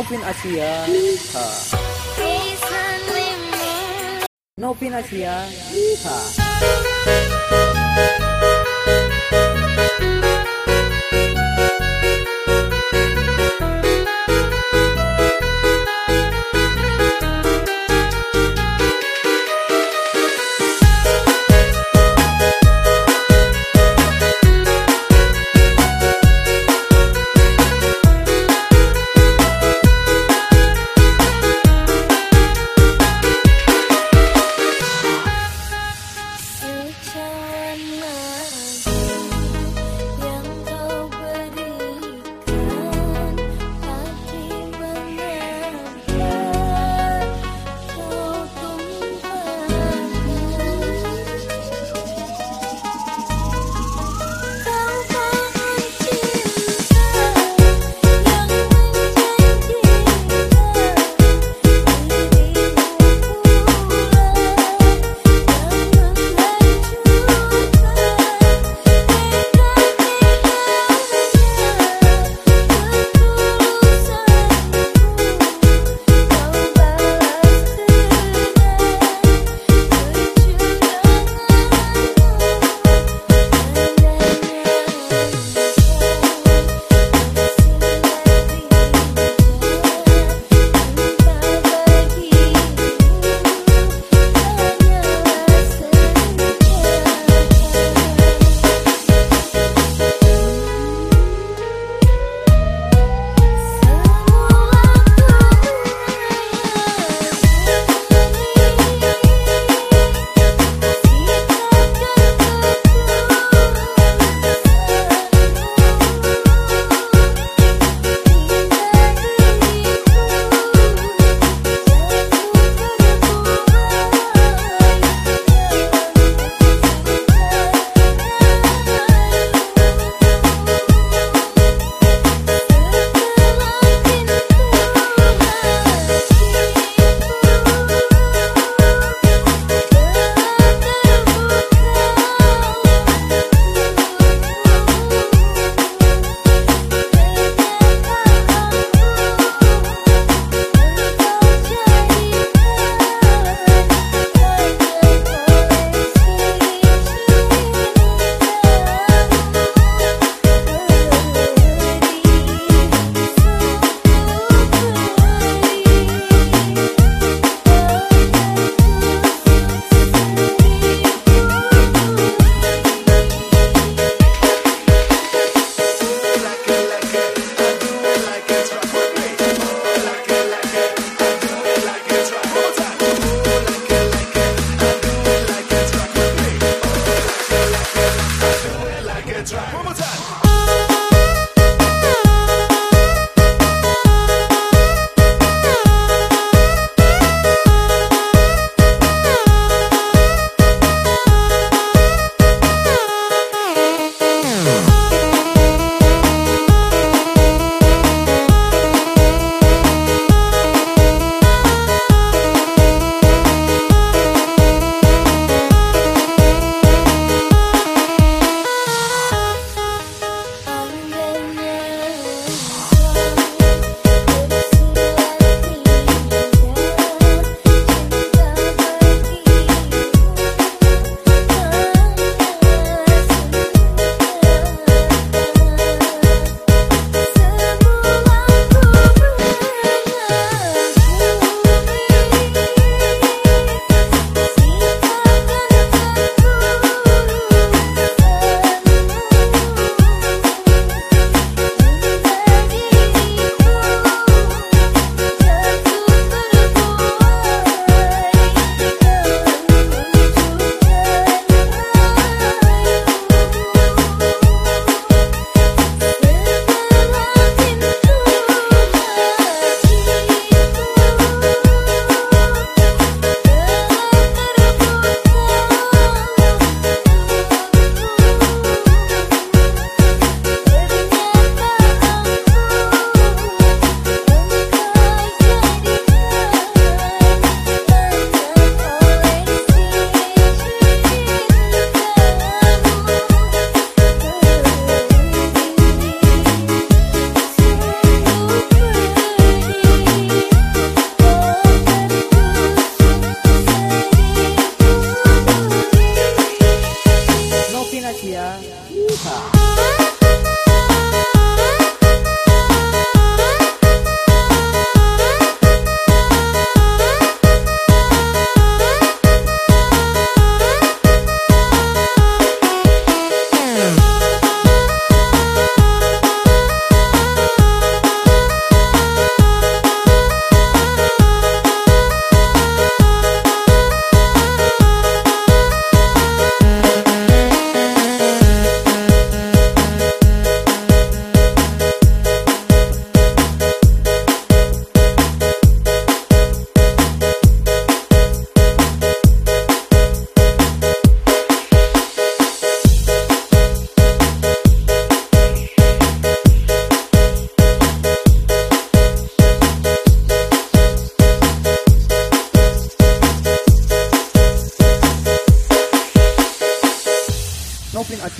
Novin Asia. Ha. Novin Asia. Ha. done.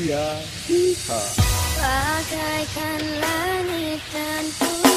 Yeehaw. Bagaikan langit dan bumi